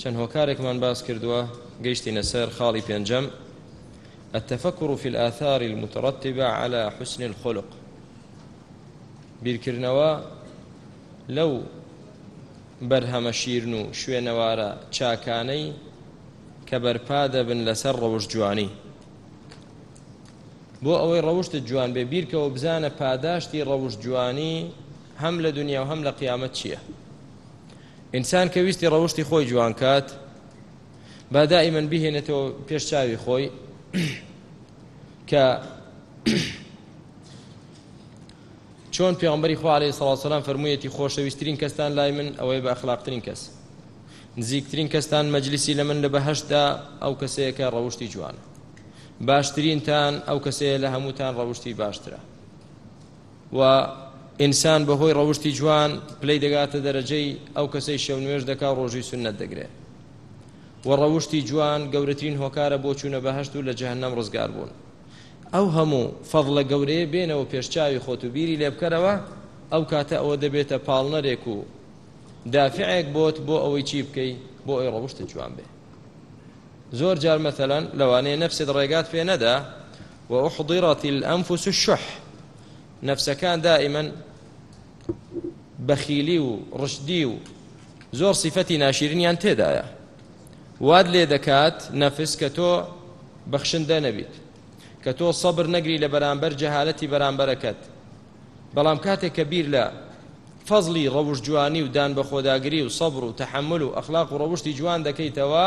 چەند هۆکارێکمان باس کردووە گەیشتینە سەر خاڵی پێنجەم التفكر في الآثار المترتبة على حسن الخلق بیرکردنەوە لەو بەرهەمە شیرن و شوێنەوارە چاکانەی کە بەرپا دەبن لەسەر ڕەوش جوانی بۆ ئەوەی ڕەوشتت جوان بێ بیرکەوە بزانە پاداشتی ڕەوش جوانی هەم لە دنیا و هەم لە قیامەت چییە؟ ئینسان کە ویستی ڕەوشتی خۆی جوان کات با دائیمەن بهێنێتەوە پێش چاوی خۆی کە چۆن پێغمبەری خوارەی سەڵاسەلام فەرموویەتی خۆشەویستترین کەستان لای من ئەوەی بە ئەخلاقترین کەس نزیکترین کەستان مەجلیسی لە من لە بەهشدا ئەو کەسەیەکە ڕەوشتی جوان باشترینتان ئەو کەسەیە لە هەمووتان ڕەوشتی باشترە و ئینسان بەهۆی ڕەوشتی جوان پلەی دەگاتە دەرەجەی ئەو کەسەی شەو نوێژ دەکا و ڕۆژی سنت دەگرێ و ڕەوشتی جوان گەورەترین هۆکارە بۆ چوونە بەهشت و لە جەهنم ڕزگار بوون ئەو هەموو فەضلە گەورەیە بێنەوە پێشچوی خۆت و بیری لێ بکەرەوە ئەو کاتە ئەوە دەبێتە پاڵنەرێک و دافعێک بۆت بۆ ئەوەی چی بکەی بۆ ئەوی ڕەوشت جوان بێ زۆر جار مەثلەن لەوانەیە نەفسێت ڕێگات پێ نەدا و احضرت الانفس الشح نفسەکان دائما بەخیلی و ڕشدی و زۆر سیفەتی ناشیرنیان تێدایە واد لێ دەکات نەفس کە تۆ بەخشندە نەبیت کە تۆ سەبر نەگری لە بەرامبەر جەهالەتی بەرامبەرەکەت بەڵام کاتێک کە بیر لە فەزلی ڕەوش جوانی و دان بە خۆداگری و سەبر و تحمل و ئەخلاق و ڕەوشی جوان دەکەیتەوە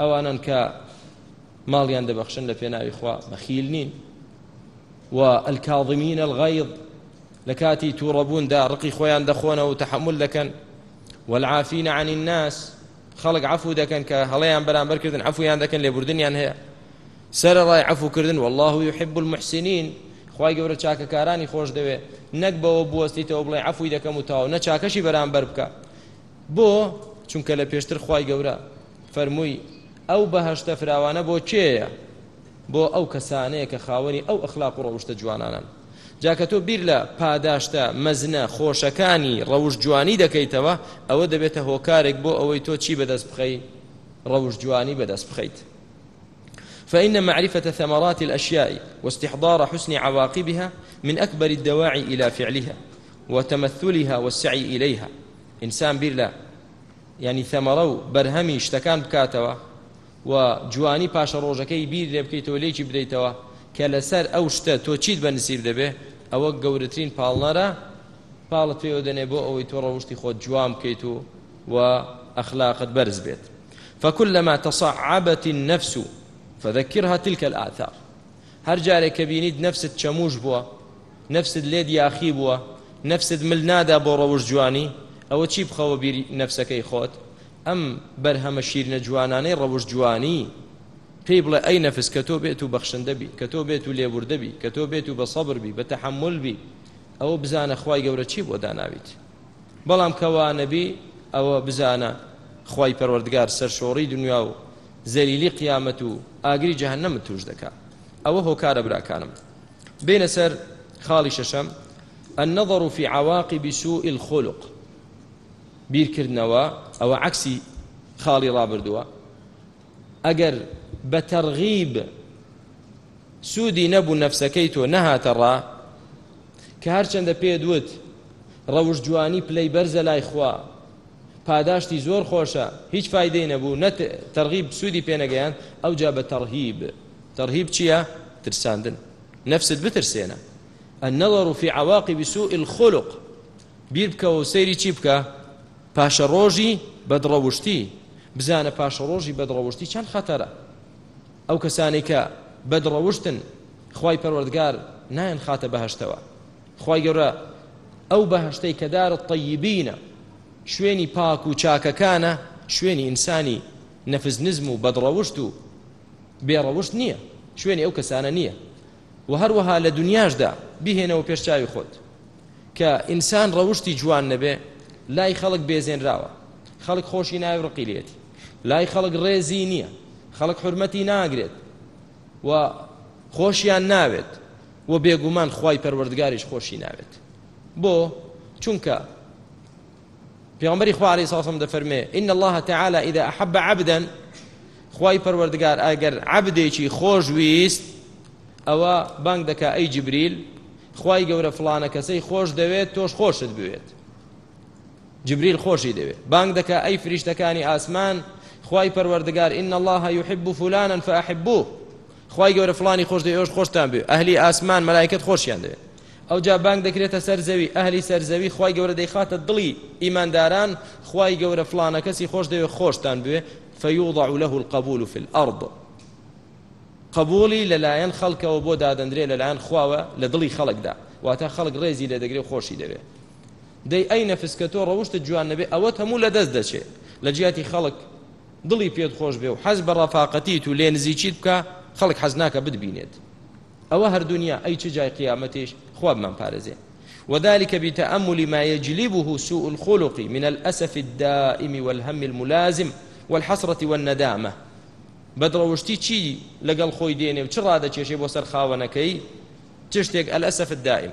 ئەوانەن کە ماڵیان دەبەخشن لە پێناوی خوا بەخیل نین و الكاظمین الغیظ لە کاتی تووڕەبووندا ڕقی خۆیان دەخۆنەوە و تحمل دەکەن والعافین عن الناس خەڵک عفو دەکەن کە هەڵەیان بەرامبەرکردن عفویان دەکەن لێبوردنیان هەیە سەرڕای عفوکردن والله يحب المحسنین خی گەورە چاکەکارانی خۆش دەوێ نەک بەوە بوەستیتەوە بڵێ عفوی دەکەم و تاو نە چاکەشی بەرامبەر بکە بۆ؟ چونکە لە پێشتر خوای گەورە فەرمووی ئەو بەهەشتە فراوانە بۆ کێیە؟ بۆ ئەو کەسانەیە کە خاوەنی ئەو ئەخلاق و ڕەوشتە جوانانەن جا کە تۆ بیر لە پاداشتە مەزنە خۆشەکانی ڕەوشت جوانی دەکەیتەوە ئەوە دەبێتە هۆکارێک بۆ ئەوەی تۆ چی بەدەست بخەی ڕەوشت جوانی بەدەست بخەیت فإن معرفة ثمرات الأشياء واستحضار حسن عواقبها من أكبر الدواعي إلى فعلها وتمثلها والسعي إليها ئینسان بیر لە یانی ثەمەرە و بەرهەمی شتەکان بکاتەوە و جوانی پاشەڕۆژەکەی بیر لێ بکەیتەوە لێکی بدەیتەوە کە لەسەر ئەو شتە تۆ چیت بە نسیب دەبێ ئەوە گەورەترین پاڵنەرە پاڵت پێوە دەنێ بۆ ئەوەی تۆ ڕەوشتی خۆت جوان بکەیت و و ئەخلاقت بەرز بێت فكلما تصعبت النفس فذكرها تلك الآثار هەر جارێک کە بینیت نەفست چەمووش بووە، نەفست لێت یاخی بووە، نەفست مل نادا بۆ ڕەوشت جوانی، ئەوە چی بخەوە بیر نەفسەکەی خۆت، ئەم بەرهەمە شیرنە جوانانەی ڕەوشت جوانی، پێی بڵێ ئەی نەفس کە تۆ بێت و بەخشندە بی، کە تۆ بێت و لێبوردە بی، کە تۆ بێت و بە سەبر بی، بە تەحەمول بی، ئەوە بزانە خوای گەورە چی بۆ داناویت. بەڵام کە وا نەبی ئەوە بزانە خوای پەروەردگار سەرشۆڕی دنیا و زەلیلی قیامەت و ئاگری جەهەنەمت توش دەکا ئەوە هۆکارە براکانم بینە سەر خاڵی شەشەم النظر في عواقب سوء الخلق بیرکردنەوە ئەوە عکسی خاڵی ڕابردووە ئەگەر بە تەرغیب سوودی نەبوو نەفسەکەی تۆ نەهاتە ڕا کە هەرچەندە پێ دوت ڕەوش جوانی پلەی بەرزە لای خوا پاداشتی زۆر خۆشە هیچ فایدەی نەبوو نە تەرغیب سوودی پێ نەگەیاند ئەوجا بە تەرهیب تەرهیب چییە ترساندن نەفست بترسێنە النظر في عواقب سوء الخلق بیر بکەوە و سەیری چی بکە پاشە ڕۆژی بەدڕەوشتی بزانە پاشە ڕۆژی بەدڕەوشتی چەند خەتەرە ئەو کەسانی کە بەدڕەوشتن خی پەروەردگار نایەن خاتە بەهشتەوە خوای گەورە ئەو بەهەشتەی کە دار الطیبینە شوێنی پاک و چاکەکانە شوێنی ئینسانی نەفس نزم و بەدڕەوشت و بێڕەوشت نییە شوێنی ئەو کەسانە نییە و هەروەها لە دنیاشدا بهێنەوە پێش چاوی خۆت کە ئینسان ڕەوشتی جوان نەبێ لای خەڵک بێزێنراوە خەڵک خۆشی ناوی ڕقی لێتی لای خەڵک ڕێزی نییە خەڵک حرمەتی ناگرێت و خۆشیان ناوێت و بێگومان خوای پەروەردگاریش خۆشی ناوێت بۆ چونکە پیامبری خوا علیه السلام دەفەرمێ ان الله تعالی اذا احب عبدا خوای پەروەردگار ئەگەر عبدێکی خۆش ویست ئەوە بانگ دەکا ئەی جبریل خوای گەورە فلانە کەسەی خۆش دەوێت تۆش خۆشت بوێت جبریل خۆشی دەوێ بانگ دەکا ئەی فریشتەکانی ئاسمان خوای پەروەردگار ان الله یحب فلانا فاحبوه خوای گەورە فلانی خۆش دەوێ ئێوەش خۆشتان بێ ئەهلی ئاسمان مەلایکەت خۆشیان دەوێ ئەو جا بانگ دەکرێتە سەر زەوی ئەهلی سەر زەوی خوای گەورە دەیخاتە دڵی ئیمانداران خوای گەورە فلانە کەسی خۆش دەوێ خۆشتان بوێ فیوضع له القبول في الارض قبولی لەلایەن خەڵکەوە بۆ دادەندرێ لەلایەن خواوە لە دڵی خەڵکدا واتە خەڵک ڕێزی لێ دەگرێ خۆشی دەوێ دەی ئەی نەفس کە تۆ ڕەوشتت جوان نەبێ ئەوەت هەموو لە دەست دەچێ لە جیاتی خەڵک دڵی پێت خۆش بێ و حەز بە ڕەفاقەتیت و لێ نزیکیت بکا خەڵک حەز ناکە بتبینێت ئەوە هەر دنیا ئەی چ جای قیامەتیش خوا بمان پارێزێ وذلك بتأمل ما يجلبه سوء الخلق من الأسف الدائم والهم الملازم والحسرة والندامة بەدڕەوشتی چی لەگەڵ خۆی دێنێ و چ ڕادەکێشێ بۆ سەر خاوەنەکەی چ شتێک الأسف الدائم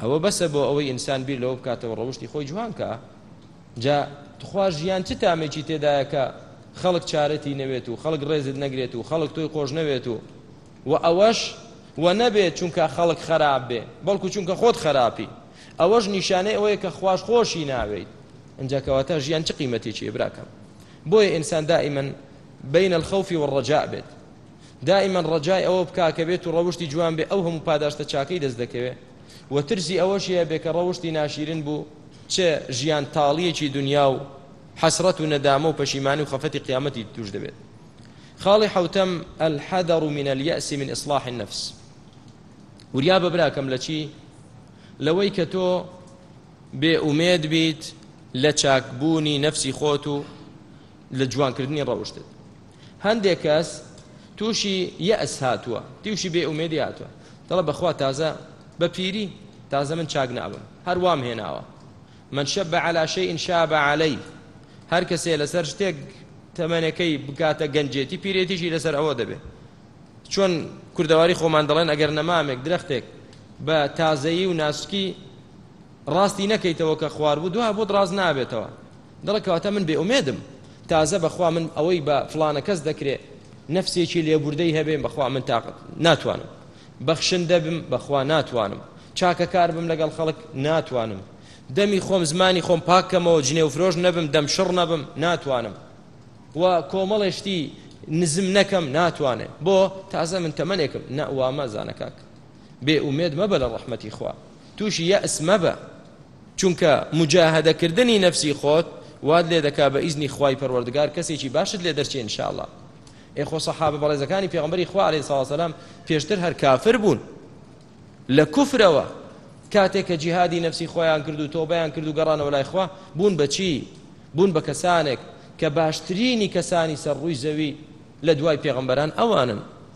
ئەوە بەسە بۆ ئەوەی ئینسان بیر لەوە بکاتەوە ڕەوشتی خۆی جوان کا جا تخوا ژیان چ تامێکی تێدایە کە خەڵک چارەتی نەوێت و خەڵک ڕێزت نەگرێت و خەڵک تۆی خۆش نەوێت و و ئەوەش و نەبێت چونکە خەڵک خراپ بێ بەڵکو چونکە خۆت خراپی ئەوەش نیشانەی ئەوەیە کە خواش خۆشی ناوێیت ئەجا کەواتە ژیان چ قیمەتێکی براکەم بۆیە ئینسان دائیمەن بین الخوف والرجاء بێت دائیمەن ڕەجای ئەوە بکە کە بێت و ڕەوشتی جوان بێ ئەو هەموو پاداشتە چاکەی دەست دەکەوێ و ترسی ئەوەشی هەبێ کە ڕەوشتی ناشیرن بوو چ ژیان تاڵیەکی دنیا و حەسرەت و نەدامە و پەشیمانی و خەفەتی قیامەتی توش دەبێت خاڵی حوتەم الحذر من اليأس من اصلاح النفس وریا بە براکەم لە چی لەوەی کە تۆ بێ ئومێد بیت لە چاکبوونی نەفسی خۆت و لە جوانکردنی ڕەوشتت هەندێک کەس تووشی یەئس هاتووە تووشی بێ ئومێدی هاتووە دەڵە بەخوا تازە بە پیری تازە من چاک نابم هەر وام هێناوە من شەب علا شەئین شاب عەلەی هەر کەسێ لەسەر شتێک تەمەنەکەی بکاتە گەنجێتی پیرێتیشی لەسەر ئەوە دەبێت چۆن کوردەواری خۆمان دەڵێن ئەگەر نەمامێک درەختێک بە تازەیی و ناسکی ڕاستی نەکەیتەوە کە خوار بوو دوای بۆت ڕاست نابێتەوە دەڵێ کەواتە من بێ ئومێدم تازە بەخوا من ئەوەی بە فلانە کەس دەکرێ نەفسێکی لێبوردەی هەبێ بەخوا من تااقت ناتوانم بەخشن دەبم بەخوا ناتوانم چاکەکار بم لەگەڵ خەڵک ناتوانم دەمی خۆم زمانی خۆم پاکەمەوە جنێوفرۆش نەبم دەم شڕ نەبم ناتوانم و کۆمەڵێشتی نزم نەکەم ناتوانێ بۆ تازە من تەمەێکم نەوامە زانەکاک بێ ئومێد مەبە لە ڕەحمەتی خوا تووشی یە ئەس مەبە چونکە موجاهەدەکردنی نەفسی خۆت وات لێ دەکا بە ئیزنی خوای پەروەردگار کەسێکی باشت لێ دەرچێ ان شاء اللە ئێ خۆ سەحابە بەڕێزەکانی پێغەمبەری خوا عەلەیهی سڵاو سەلام پێشتر هەر کافر بوون لە کوفرەوە کاتێک کە جیهادی نەفسی خۆیان کرد و تۆبەیان کرد و گەڕانەوە لای خوا بوون بەچی بوون بە کەسانێک کە باشترینی کەسانی سەر ڕووی زەوی لە دوای پێغەمبەران ئەوانن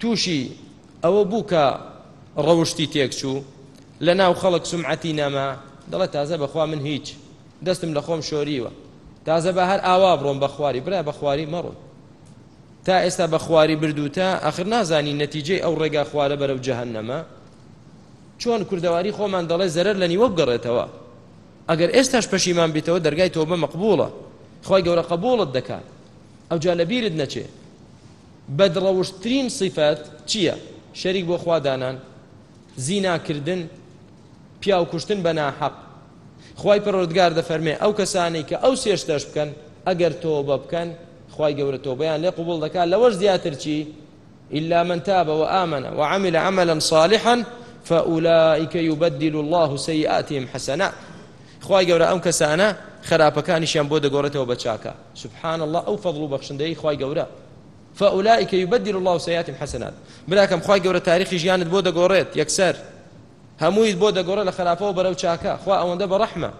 تووشی ئەوە بوو کە ڕەوشتی تێکچوو لە ناو خەڵک سمعەتی نەما دەڵێ تازە بەخوا من هیچ دەستم لە خۆم شۆریوە تازە بە هەر ئاوا بڕۆم بەخواری برای بەخواری مەڕۆن تا ئێستا بەخواری بردووتە ئەخر نازانی نەتیجەی ئەو ڕێگا خوارە بەرەو جەهەنەمە چۆن کوردەواری خۆمان دەڵێ زەرەر لە نیوە بگەڕێتەوە ئەگەر ئێستاش پەشیمان بیتەوە دەرگای تۆبە مەقبوڵە خی گەورە قبولت دەکات ئەو جا لەبیرت نەچێ بەدڕەوشتترین سیفەت چییە؟ شەریک بۆ خوا دانان، زینا کردن، پیاو کوشتن بە ناحەق. خوای پەروەردگار دەفەرمێ ئەو کەسانەی کە ئەو سێ شتەش بکەن ئەگەر تۆبە بکەن خوای گەورە تۆبەیان لێ قبوڵ دەکات لەوەش زیاتر چی إلا من تاب وآمن وعمل عملا صالحا فأولئك يبدل الله سيئاتهم حسنات خوای گەورە ئەم کەسانە خەراپەکانیشیان بۆ دەگۆڕێتەوە بە چاکە سبحان اللە ئەو فەضڵ و بەخشندەی خوای گەورە فأولئک یبدل الله سیئاتهم حسنات براکەم خوای گەورە تاریخی ژیانت بۆ دەگۆڕێت یەکسەر هەموویت بۆ دەگۆڕێت لە خراپەوە بەرەو چاکە خوا ئەوەندە بە ڕەحمە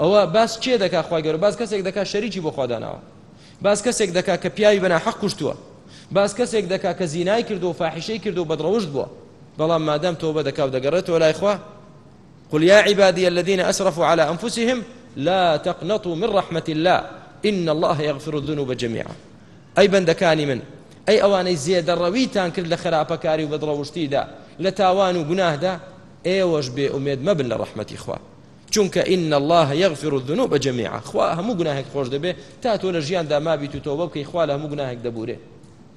ئەوە باس کێ دەکا خوای گەورە باس کەسێک دەکا شەریکی بۆ خواداناوە باس کەسێک دەکا کە پیاوی بەنا حەق کوشتووە باس کەسێک دەکا کە زینای کردو و فاحشەی کردو و بەدڕەوشت بووە بەڵام مادام تۆبە دەکا و دەگەڕێتەوە لای خوا قل یا عبادی الذین اسرفوا علی انفسهم لا تقنطوا من رحمة الله ان الله یغفر الذنوب جميعا ئەی بەندەکانی من ئەی ئەوانەی زێدە ڕەویتان کرد لە خراپەکاری و بەدڕەوشتیدا لە تاوان و گوناهدا ئێوەش بێ ئومێد مەبن لە ڕەحمەتی خوا چونکە ئین الله یغفر الذنوب جميعا خوا هەموو گوناهێک خۆش دەبێ تا تۆ لە ژیاندا مابیت و تۆبە بکەی خوا لە هەموو گوناهێک دەبورێ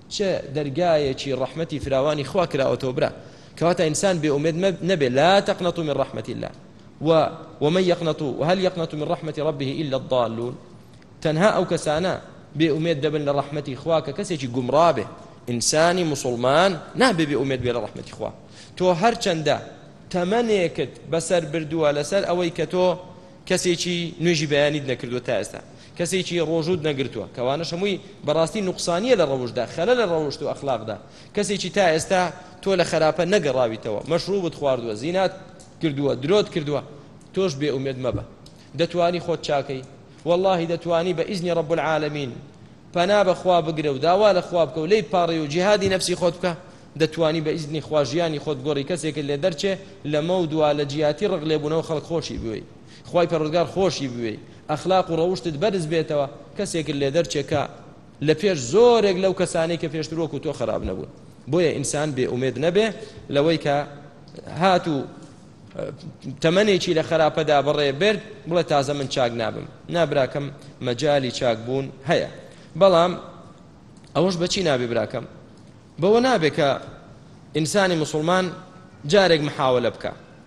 چه دەرگایەکی ڕەحمەتی فراوانی خوا کراوەتەوە برا کەواتە ئینسان بێ ئومێد نەبێ لا تقنطوا من رحمة الله و ومن يقنطوا وهل يقنطوا من رحمة ربه إلا الضالون تەنها ئەو کەسانە بێ ئومێد دەبن لە ڕەحمەتی خوا کە کەسێکی گومڕابێ ئینسانی مسلمان نابێ بێ ئومێد بێ لە ڕەحمەتی خوا تۆ هەرچەندە تەمەنێکت بەسەر بردووە لەسەر ئەوەی کە تۆ کەسێکی نوێژی بەیانیت نەکردو تا ئێستا کەسێکی ڕۆژوت نەگرتووە کەوانە شەمووی بەڕاستی نوقسانیە لە ڕەوشدا خەلە لە ڕەوشت و ئەخلاقدا کەسێکی تا ئێستا تۆ لە خەراپە نەگەڕاویتەوە، مەشڕووبت خواردووە، زینات کردووە، درۆت کردووە، تۆش بێ ئومێد مەبە، دەتوانی خۆت چاکەی، وەڵاهی دەتوانی بە ئیزنی رب العالمین، پەنا بە خوا بگرە و داوا لە خوا بکە و لێی بپاڕێ و جیهادی نەفسی خۆت بکە، دەتوانی بە ئیزنی خوا ژیانی خۆت بگۆڕی کەسێکت لێ دەرچێ، لەمەو دوا لە جیاتی رق لێبوونەوە خەڵک خۆشی بوێی، خوای پەروەردگار خۆشی بوێی، ئەخلاق و رەوشتت بەرز بێتەوە، کەسێکت لێ دەرچێ کە لە پێش زۆرێک لەو کەسانەی کە پێشتر وەکو تۆ خراپ نەبوون بۆیە ئینسان بێ ئومێد نەبێ لەوەی کە هات و تەمەێکی لە خراپەدا بڕێ برد بڵێ تازە من چاک نابم نابراکەم مەجای چاک بوون هەیە بەڵام ئەوەش بەچی نابێ براکەم بەوە نابێ کە ئینسانی مسلمان جارێک محاولە بکە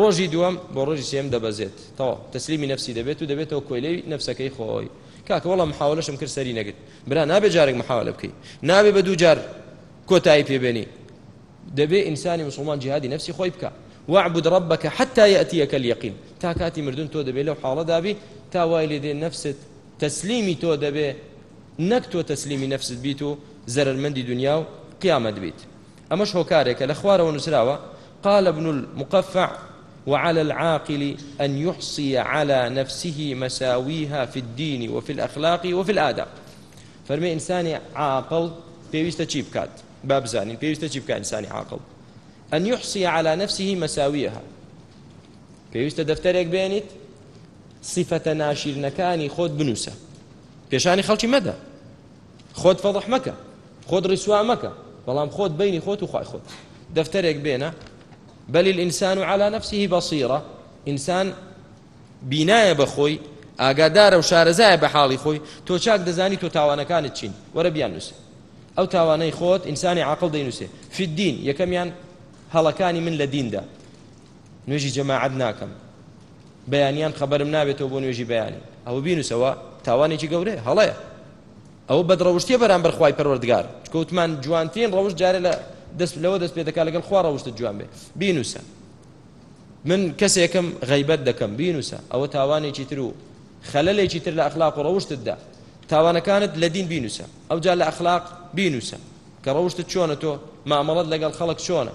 ڕۆژی دووەم بۆ ڕۆژی سێم دەبەزێت تەوا تەسلیمی نفسی دەبێت و دەبێتەوە کۆیلەی نفسەکەی خۆی کاکە وەڵام محاولەشم کرد سەری نەگرت برا نابێت جارێک محاولە بکەی نابێ بە دوو جار کۆتایی پێبێنی دەبێ ئینسانی مسلمان جیهادی نفسی خۆی بکە وعبد ربك حتى يأتيك اليقين تا کاتی مردن تۆ دەبێ لەو حاڵە دابی تا وای لێ دێ نفست تەسلیمی تۆ دەبێ نەک تۆ تەسلیمی نفست بیت و زەرمەندی دنیا و قیامەت بیت ئەمەش هۆکارێکە لە خوارەوە نوسراوە، قال ابن المقفع، وعلی العاقل ان یحصی علی نفسه مساویها فی الدین وفی الاخلاق وفی الاداب فەرمی ئینسانی عاقڵ پێویستە چی بکات با بزانین پێویستە چی بکات ئینسانی عاقڵ ان یحصی علی نفسه مساویها پێویستە دەفتەرێک بێنیت صفەتە ناشیرنەکانی خۆت بنووسە پێشانی خەڵکی مەدە خۆت فەضح مەکە خۆت ڕیسوا مەکە بەڵام خۆت بینی خۆت و خوای خۆت دەفتەرێک بێنە بەل الانسان على نفسه بصيره انسان بینایە بەخۆی ئاگادارە و شارەزایە بە حاڵی خۆی تۆ چاک دەزانی تۆ تاوانەکانت چین وەرە بیان نووسێ ئەو تاوانەی خۆت ئینسانی عقل دەینووسێ فدین یەکەمیان هەڵەکانی من لە دیندا نوێژی جەماعەت ناکەم بەیانیان خەبەرم نابێتەوە بۆ نوێژی بەیانی ئەوە بینوسەوە تاوانێکی گەورەیە هەڵەیە ئەوە بەدڕەوشتیە بەرامبەر خی پەروەردگار چکەوتمان جوانترین ڕەوش جارە لە دەست لەوە دەست پێ دەکات لەگەڵ خوا ڕەوشت جوان بێ بینوسە من کەسێکم غیبەت دەکەم بینوسە ئەوە تاوانێکی تر و خەلەلێکی تر لە ئەخلاق و ڕەوشتتدا تاوانەکانت لە دین بینوسە ئەو جا لە ئەخلاق بینوسە کە ڕەوشتت چۆنە تۆ مامەڵەت لەگەڵ خەڵک چۆنە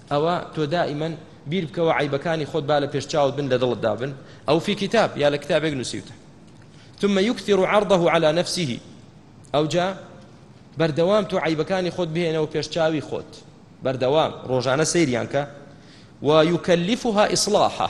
ئەوە تۆ دائیمەن بیر بکەوە عیبەکانی خۆت با لە پێش چاوت بن لە دڵت دابن ئەو فی کتاب یا لە کتابێک نووسیوتە ثم يكثر عرضه على نفسه ئەو جا بەردەوام تۆ عیبەکانی خۆت بهێنەوە پێش چاوی خۆت بەردەوام ڕۆژانە سەیریانکە ويكلفها إصلاحه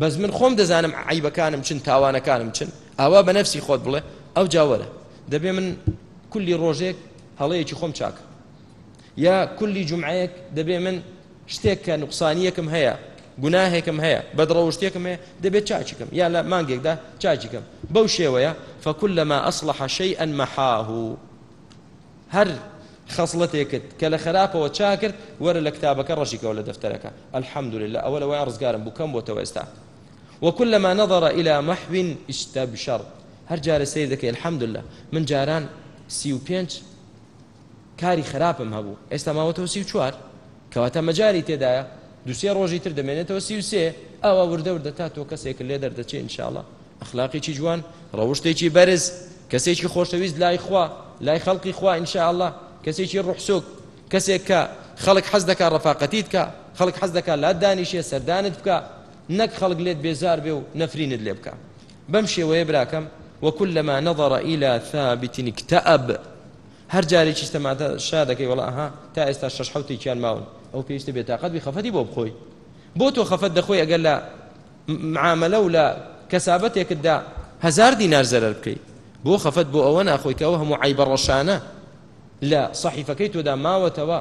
بەس من خۆم دەزانم عیبەکانم چن تاوانەکانم چن ئاوا بە نەفسی خۆت بڵێ ئەو جاوەرە دەبێ من کولی ڕۆژێک هەڵەیەکی خۆم چاکە یا کولی جمعەیەک دەبێ من شتێک کە نقصانیەکم هەیە گوناهێکم هەیە بەدڕەوشتێکم هەیە دەبێت چاچیکەم یا لە مانگێکدا چاچیکەم بەو شێوەیە فەکل لەما ئەسلحە شەی ئەن مەحاه هەر خەسڵەتێکت کە لە خەراپەوە چاکرد وەرە لە کتابەکە ڕەشیکەوە لە دەفتەرەکە الحمد لله ئەوە لەوای ڕزگارم بوو کەم بۆتەوە ئێستا وكلما نظر إلى محو استبشر هەر جارە سیر دەکەی الحمد لله من جاران سی و پێنج کاری خراپم هەبوو ئێستا ماوەتەوە سی و چوار کەواتە مەجالی تێدایە دوو سێ ڕۆژی تر دەمێنێتەوە سی و سێ ئاوا وردە وردە تا تۆ کەسێک لێ دەردەچێ انشاءاللە ئەخلاقێکی جوان ڕەوشتێکی بەرز کەسێکی خۆشەویست لای خوا لای خەڵقی خوا انشاءاللە کەسێکی ڕوحسۆک کەسێک کە خەڵک حەز دەکا ڕەفاقەتیت کە خەڵک حەز دەکا لات دانیشێ سەردانت بکە نەک خەڵک لێت بێزار بێ و نەفرینت لێ بکە بەم شێوەیە براکەم وكلما نظر إلى ثابت اكتئب هەر جارێکیش تەماتە شا دەکەی وەڵا ئەها تا ئێستا شەش حەوت تێکیان ماون ئەو پێویستە بێتاقەت بی خەفەتی بۆ بخۆی بۆ تۆ خەفەت دەخۆی ئەگەر لە معاملە و لە کەسابەتێکتدا هزار دینار زەرەر بکەیت بۆ خەفەت بۆ ئەوە ناخۆی کە ئەو هەموو عیبە ڕەشانە لە صحیفەکەی تۆدا ماوەتەوە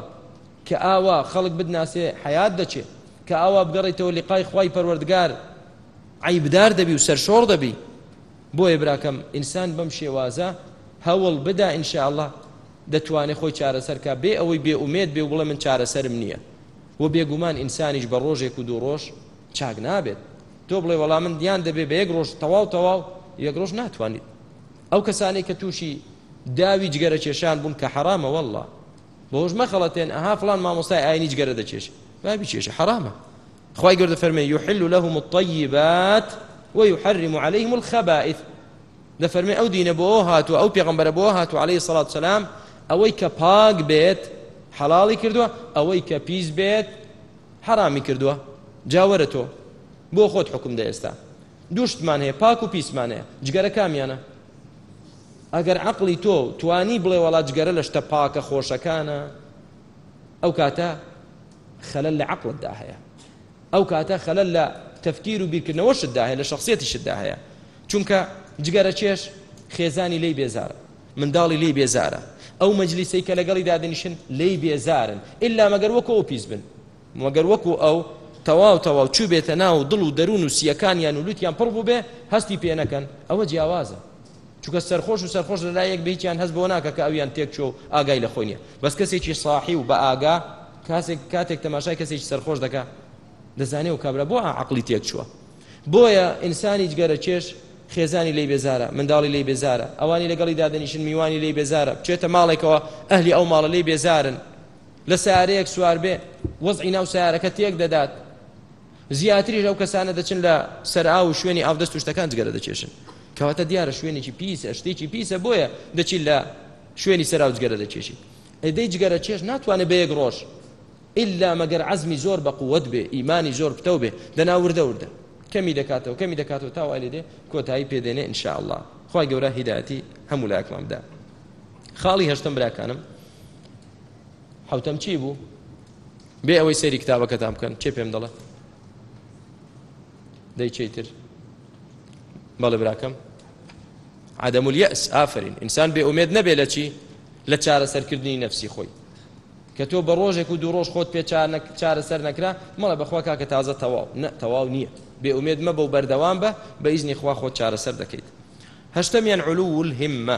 کە ئاوا خەڵک بدناسێ حیات دەچێ کە ئاوا بگەڕێتەوە لقای خی پەروەردگار عیبدار دەبی و سەرشۆڕ دەبی بۆیە براکەم ئینسان بەم شێوازە هەوڵ بدا ان شاء اللە دەتوانێ خۆی چارەسەر کا بێ ئەوەی بێ ئومێد بێ و بڵێ من چارەسەرم نییە و بێگومان ئینسانیش بە ڕۆژێک و دوو ڕۆژ چاک نابێت تۆ بڵێ وەڵا من دیان دەبێ بە یەک ڕۆژ تەواو تەواو یەک ڕۆژ ناتوانیت ئەو کەسانەی کە تووشی داوی جگەرە کێشان بوون کە حەرامە والله بەوەش مەخەڵەتێن ئەها فلان مامۆستای ئاینی جگەرە دەکێش با بکێشە حەرامە خوای گەورە دەفەرمێ یحل لهم الطیبات ویحرم علیهم الخبائث دەفەرمێ ئەو دینە بۆ هاتووە ئەو پێغمبەرە بۆ هاتووە عليه سڵات سلام ئەوەی کە پاک بێت حەڵاڵی کردووە ئەوەی کە پیس بێت حەرامی کردووە جاوەرە تۆ بۆ خۆت حکم دە ئێستا دوشتمان هەیە پاک و پیسمان هەیە جگەرە کامیانە ئەگەر عقلی تۆ توانی بڵێ وڵات جگەرە لە شتە پاکە خۆشەکانە ئەو کاتە خەلەل لە عەقڵتدا هەیە ئەو کاتە خەلەل لە تەفکیر و بیرکردنەوەشتدا هەیە لە شخصیەتیشتدا هەیە چونکە جگەرە چێش خێزانی لی بێزارە منداڵی لی بێزارە ئەو مەجلیسەی کە لەگەڵی دادنیشن لی بێزارن ئللا مەگەر وەکو ئەو پیس بن مەگەر وەکو ئەو تەواو تەواو چوبێتە ناو دڵ و دەروون و سیەکانیان و لوتیان پڕ بووبێ هەستی پێ نەکەن ئەوە جیاوازە چونکە سەرخۆش و سەرخۆش لە لایەک بە هیچیان هەست بۆ ناکە کە ئەویان تێک چۆ و ئاگای لە خۆی نیە بەس کەسێکی ساحی و بە ئاگا کاسێک کاتێک تەماشای کەسێکی سەرخۆش دەکە دەزانێ و کابرا بۆ عقلی تێک چووە بۆیە ئینسانی جگەرە چێش خێزانی لی بێزارە منداڵی لی بێزارە ئەوانی لەگەڵی دادنیشن میوانی لی بێزارە بچێتە ماڵێکەوە ئەهلی ئەو ماڵە لی بێزارن لە سارەیەک سوار بێ وەزعی ناو سارەکە تێک دەدات زیاتریش ئەو کەسانە دەچن لە سەرئاو و شوێنی ئاودەست و شتەکان جگەرە دەکێشن کەواتە دیارە شوێنێکی پیسە شتێکی پیسە بۆیە دەچیت لە شوێنی سەراو جگەرە دەکێشیت ئەدەی جگەرە چێش ناتوانێت بە یەک ڕۆژ ئللا مەگەر عزمی زۆر بە قوت بێ ئیمانی زۆر پتەو بێ دەنا وردە وردە کەمی دەکاتەوە کەمی دەکاتەوە تاوای لێ دێ کۆتایی پێدێنێ انشاء الله خی گەورە هیداەتی هەموو لاکمان بدا خاڵی هەشتم براکانم حوتەم چی بوو بێ ئەوەی سەیری کتابەکەتان بکەن چێ پێم دەڵێ دەی چی تر بەڵێ براکەم عدم اليأس ئافرین ئینسان بێ ئومێد نەبێ لە چی لە چارەسەرکردنی نەفسی خۆی کە تۆ بە ڕۆژێک و دوو ڕۆژ خۆت پێ چارەسەر نەکرا مەڵە بەخوا کاکە تازە تەواو نە تەواو نییە بێ ئومێد مە بە و بەردەوام بە بە ئیزنی خوا خۆت چارەسەر دەکەیت هەشتەمیان علو الهمە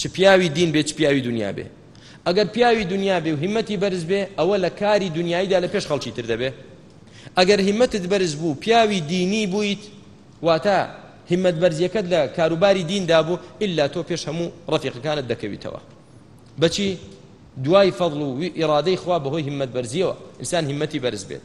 چ پیاوی دین بێ چ پیاوی دنیا بێ ئەگەر پیاوی دنیا بێ و هیمەتی بەرز بێ ئەوە لە کاری دنیاییدا لە پێش خەڵکی تر دەبێ ئەگەر هیمەتت بەرز بوو پیاوی دینی بوویت واتە هیمەت بەرزیەکەت لە کاروباری دیندا بوو ئللا تۆ پێش هەموو ڕفیقەکانت دەکەویتەوە بەچی دوای فەضل و ئیرادەی خوا بەهۆی هیمەت بەرزیەوە ئینسان هیمەتی بەرز بێت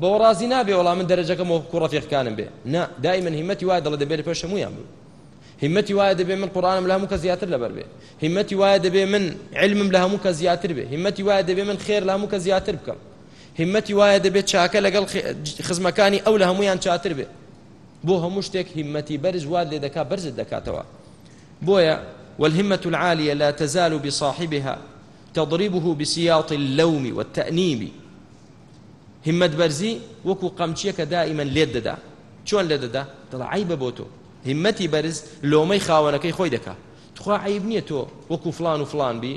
بەوە ڕازی نابێ وەڵا من دەرەجەکەم وەکو کوڕە فێخکانم بێ نا دائیمەن هیمەتی وایە دەڵێ دەبێت پێش هەمویان بم هیمەتی وایە دەبێ من قورآانم لە هەموو کە زیاتر لەبەر بێ هیمەتی وایە دەبێ من علمم لە هەموو کە زیاتر بێ هیمەتی وایە دەبێ من خێر لە هەموو کە زیاتر بکەم هیمەتی وایە دەبێت چاکە لەگەڵ خزمەکانی ئەو لە هەمویان چاتر بێ بۆ هەموو شتێک هیمەتی بەرز واد لێ دەکات بەرزت دەکاتەوە بۆیە والهمة العالية لا تزال بصاحبها تضربه بسياط اللوم والتأنيب هیمەتبەرزی وەکو قەمچیەکە دائیمەن لێت دەدا چۆن لێ دەدا دەڵا عیبە بۆ تۆ هیمەتی بەرز لۆمەی خاوەنەکەی خۆی دەکا تخوا عیب نییە تۆ وەکو فلان و فلان بی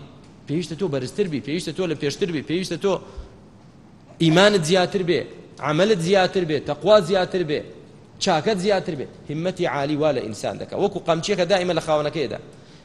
پێویستە تۆ بەرزتر بی پێویستە تۆ لە پێشتر بی پێویستە تۆ ئیمانت زیاتر بێ عملت زیاتر بێ تەقوا زیاتر بێ چاکەت زیاتر بێ همەتی عالی وا لە ئینسان دەکە وەکو قەمچیەکە دائمە لە خاونەکەیدا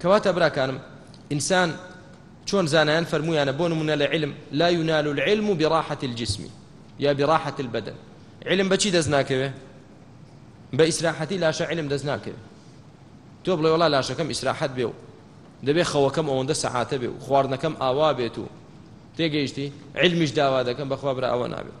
کەواتە براکانم ئینسان چۆن زانایان فەرمویانە بۆ نمونە لە علم لا ينال العلم براحة الجسم یا براحة البدن علم بەچی دەست ناکەوێ بە ئیسراحەتی لاشە علم دەست ناکەوێ تۆ بڵێ وڵا لاشەکەم ئیسراحەت بێ و دەبێ خەوەکەم ئەوەندە سەعاتە بێ و خواردنەکەم ئاوا بێت و تێگەیشتی علمیش داوا دەکەم بەخوا برا ئەوە نابێت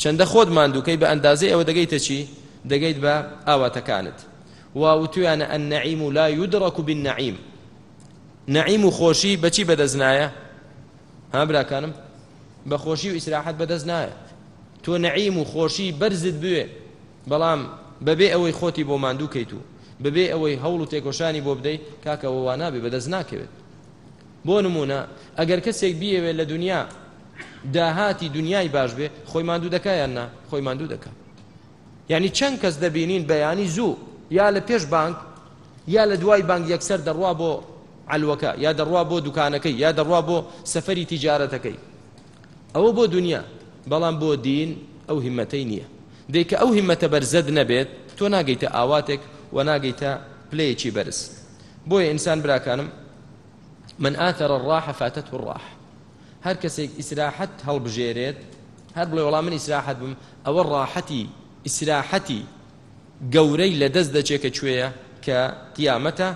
چەندە خۆت ماندووکەی بە ئەندازەی ئەوە دەگەیتە چی؟ دەگەیت بە ئاواتەکانت. وا وتویانە النعیم لا یدرک بالنعیم نعیم و خۆشی بەچی بەدەست نایە؟ ها براکانم بە خۆشی و ئیسراحەت بەدەست نایە تۆ نعیم و خۆشی بەرزت بوێ بەڵام بەبێ ئەوەی خۆتی بۆ ماندوو کەیت و بەبێ ئەوەی هەوڵ و تێکۆشانی بۆ بدەیت کاکەوە وا نابێ بەدەست ناکەوێت بۆ نموونە ئەگەر کەسێک بیەوێت لە دونیا داهاتی دونیای باش بێ خۆی ماندوو دەکا یان نا خۆی ماندوو دەکا یعنی چەند کەس دەبینین بەیانی زوو یا لە پێش بانک یا لە دوای بانک یەکسەر دەڕوا بۆ علوەکە یا دەڕوا بۆ دوکانەکەی یا دەڕوا بۆ سەفەری تیجارەتەکەی ئەوە بۆ دنیا بەڵام بۆ دین ئەو هیمەتەی نییە دیکە ئەو هیمەتە بەرزەت نەبێت تۆ ناگەیتە ئاواتێک و ناگەیتە پلەیەکی بەرز بۆیە ئینسان براکانم من آثر الراحە فاتته الراحە هەر کەسێک ئیسراحەت هەڵبژێرێت هەر بڵێ وەڵام من ئیسراحەت بم ئەوە ڕاحەتی ئیسراحەتی گەورەی لە دەست دەچێت کە کوێیە کە قیامەتە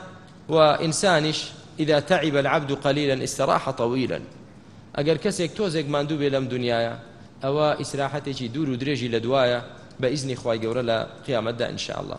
و ئینسانیش إذا تعب العبد قليلا استراح طويلا ئەگەر کەسێک تۆزێک ماندوو بێ لەم دنیاە ئەوە ئیسراحەتێکی دوور و درێژی لە دوایە بە ئیزنی خی گەورە لە قیامەتدا انشاءله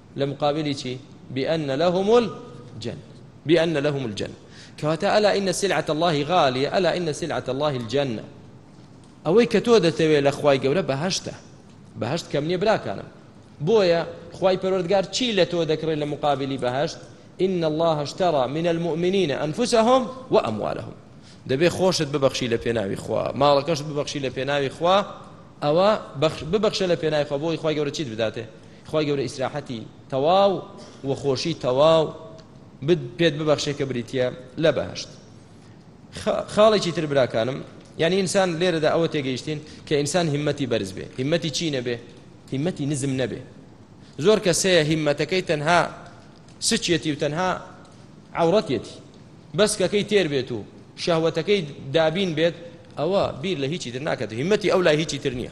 لە مقابلی چی بأن لهم الجنة بأن لهم الجنة کەواتە ئەلا إن سلعة الله غالية ألا إن سلعة الله الجنة ئەوەی کە تۆ دەتەوێت لە خوای گەورە بەهشتە بەهشت کەم نییە براکانم بۆیە خوای پەروەردگار چی لە تۆ دەکڕێت لە مقابلی بەهشت إن الله اشترى من المؤمنين أنفسهم وأموالهم دەبێ خۆشت ببەخشی لە پێناوی خوا ماڵەکەشت ببەخشی لە پێناوی خوا ئەوە ببەخشە لە پێناوی خوا بۆی خی گەورە چیت بداتێ خوای گەورە ئیسراحەتی تەواو و خۆشی تەواو پێت ببەخشێ کە بریتە لە بەهشت خاڵێکی تر براکانم یعنی ئینسان لێرەدا ئەوە تێگەیشتین کە ئینسان هیمەتی بەرز بێ هیمەتی چی نەبێ هیمەتی نزم نەبێ زۆر کەسەیە هیمەتەکەی تەنها سچێتی و تەنها عورەتێتی بەسکەکەی تێر بێت و شەهوەتەکەی دابین بێت ئەوە بیر لە هیچی تر ناکات هیمەتی ئەو لای هیچی تر نییە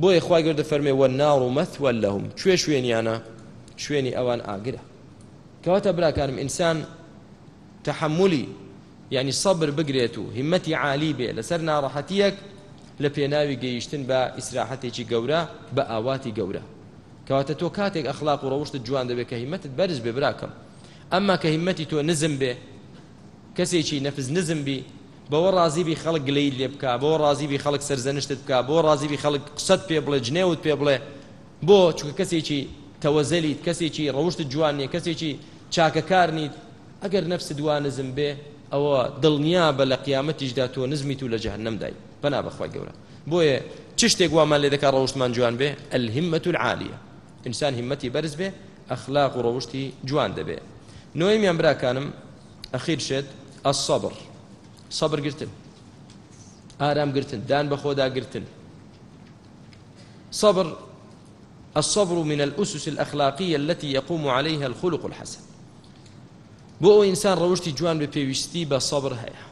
بۆیە خوای گەورە دەفەرمێ وەناڕ مەثوە لەهم کوێ شوێنیانە شوێنی ئەوان ئاگرە کەواتە براکانم ئینسان تحملی یعنی سەبر بگرێت و هیمەتی عالی بێ لەسەر ناڕەحەتیەک لە پێناوی گەیشتن بە ئیسراحەتێکی گەورە بە ئاواتی گەورە کەواتە تۆ کاتێک ئەخلاق و ڕەوشتت جوان دەبێت کە هیمەتت بەرز بێ براکەم ئەمما کە هیمەتی تۆ نزم بێ کەسێکی نەفس نزم بی بەوە ڕازی بی خەڵک گلەیت لێ بکا بەوە ڕازی بی خەڵک سەرزەنشتت بکا بەوە ڕازی بی خەڵک قسەت پێ بڵێ جنێوت پێ بڵێ بۆ چونکە کەسێکی تەوەزەلیت کەسێکی ڕەوشتت جوان نیە کەسێکی چاکەکار نیت ئەگەر نەفست وا نزم بێ ئەوە دڵنیا بە لە قیامەتیشدا تۆ نزمیت و لە جەهەنەم دای پەنا بەخوای گەورە بۆیە چ شتێک وامان لێ دەکا ڕەوشتمان جوان بێ الهمە العالیە ئینسان هیمەتی بەرز بێ ئەخلاق و ڕەوشتی جوان دەبێ نۆیمیان براکانم ئەخیر شێت ئەسەبر سەبر گرتن ئارام گرتن دان بە خۆدا گرتن صبر الصبر من الأسس الأخلاقية التي يقوم عليها الخلق الحسن بۆ ئەو ئینسان ڕەوشی جوان بە پێویستی بە سەبر هەیە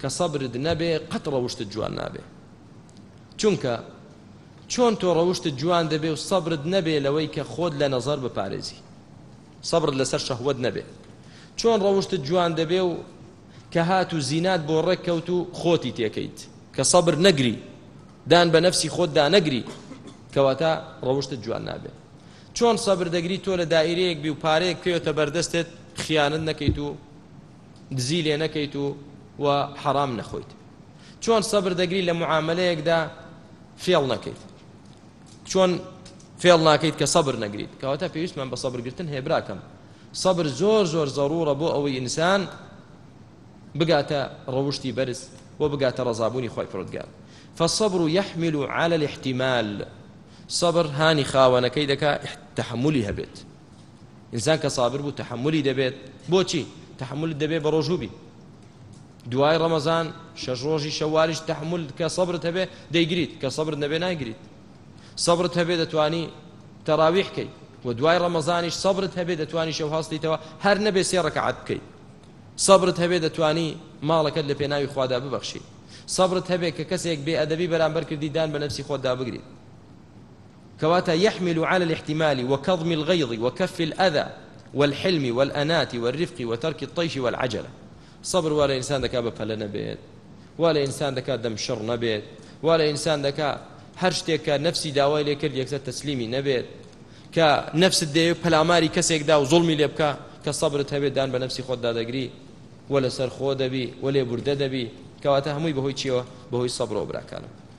کە سەبرت نەبێ قەت ڕەوشت جوان نابێ چونکە چۆن تۆ ڕەوشتت جوان دەبێ و سەبرت نەبێ لەوەی کە خۆت لە نەزەر بپارێزی سەبرت لەسەر شەهوەت نەبێ چۆن ڕەوشتت جوان دەبێ و کە هات و زینات بۆ ڕێک کەوت و خۆتی تێکەیت کە سەبر نەگری دان بە نەفسی خۆت دانەگری کەواتە ڕەوشتت جوان نابێ چۆن سەبر دەگری تۆ لە دائیرەیەک بی و پارەیەک بکەوێتە بەردەستت خیانت نەکەیت و دزی لێ نەکەیت و و حەرام نەخۆیت چۆن سەبر دەگری لە معاملەیەکدا فێڵ نەکەیت چۆن فێڵ ناکەیت کە سەبر نەگریت کەواتە پێویستمان بە سەبرگرتن هەیە براکەم سەبر زۆر زۆر زەڕورە بۆ ئەوەی ئینسان بگاتە ڕەوشتی بەرز و بگاتە ڕزابوونی خۆی پرۆتگار فالصبر يحمل على الاحتمال صبر هاني خاونەکەی دەکا تحملی هەبێت ئینسان کە سابر بوو تەحملی دەبێت بۆچی تەحملت دەبێت بە ڕۆژوو بی دوای ڕەمەزان شەش ڕۆژی شەوالیش تەحمل کە سەبرت هەبێ دەیگریت کە سەبرت نەبێ ناگریت سەبرت هەبێ دەتانی تەراویح کەی و دوای ڕەمەزانیش سەبرت هەبێ دەتوانی شەو هەستیتەوە هەر نەبێ سێ ڕکعات بکەیت سەبرت هەبێ دەتانی ماڵەکەت لە پێناوی خوادا ببەخشی سەبرت هەبێ کە کەسێک بێ ئەدەبی بەرامبەر کردی دان بە نەفسی خۆتدا بگریت کەواتە یحمل علی الاحتمال وکظم الغیظ وکف الاذی والحلم والانات والرفق وترک الطیش والعجلە، سەبر وا لە ئینسان دەکات بە پەلە نەبێت، وا لە ئینسان دەکات دەم شڕ نەبێت، وا لە ئینسان دەکا هەر شتێک کە نەفسی داوای لێ کرد یەکسەر تەسلیمی نەبێت، کە نەفست دەیەوێت پەلاماری کەسێک دا و زوڵمی لێ بکا، کە سەبرت هەبێت دان بە نەفسی خۆتدا دەگری و لەسەرخۆ دەبی و لێبوردە دەبی، کەواتە هەمووی بەهۆی چییەوە؟ بەهۆی سەبرەوە براکانم.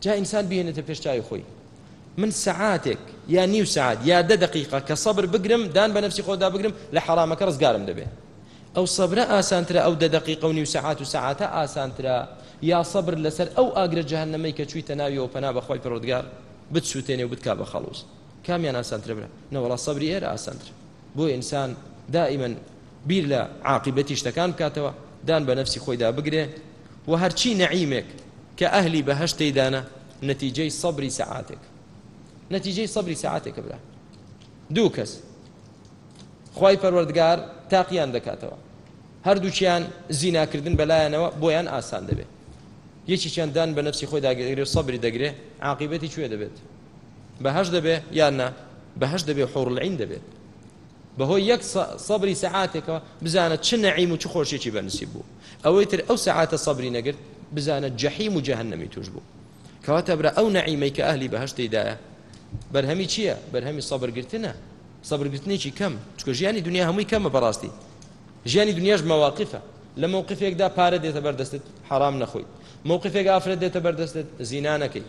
جا ئینسان بهێنێتە پێش چاوی خۆی من سەعاتێک یا نیو سعات یا دە دقیقا کە سەبر بگرم دان بە نفسی خۆدا بگرم لە حەرامەکە ڕزگارم دەبێت ئەو سەبرە ئاسانترە ئەو دە دقیقە و نیو سعات و سعاتە ئاسانترە یا سەبر لەسەر ئەو ئاگرە جەهنەمەی کە چوویتە ناویەوە پەنا بەخوای پەرۆردگار بتسووتێنێ و بتکا بە خەڵوز کامیان ئاسانترە برا نەوەڵا سەبری ئێرە ئاسانترە بۆیە ئینسان دائیمەن بیر لە عاقیبەتی شتەکان بکاتەوە دان بە نەفسی خۆیدا بگرێ و هەرچی نەعیمێک کە ئەهلی بەهەش تێدانە نەتیجەی سەبری سەعاتێک نەتیجەی سەبری سەعاتێکە برا دوو کەس خی پەروەردگار تاقییان دەکاتەوە هەردووچیان زیناکردن بەلایەنەوە بۆیان ئاسان دەبێت یەکی چەندان بە نفسی خۆی داگەگرێت سەبری دەگرێت عقیبەتی کوێ دەبێت بەهەش دەبێ یان نا بەهەش دەبێ حوڕلعین دەبێت بەهۆی یەک سەبری سەعاتێکەوە بزانە چ نەعیم و چ خۆشیێکی بەنسی بوو ئەوەی تر ئەو سەعاتە سەبری نەگرت بزانە جەحیم و جەهنەمی توش بوو کەواتە برا ئەو نەعیمەی کە ئەهلی بەهشتیدایە بەرهەمی چییە بەرهەمی سەبرگرتنە سەبرگرتنێکی کەم چکە ژیانی دنیا هەمووی کەمە بەڕاستی ژیانی دنیاش مەواقفە لە مووقفێکدا پارە دێتە بەردەستت حرام نەخۆیت مووقفێک ئافرەت دێتە بەردەستت زینا نەکەیت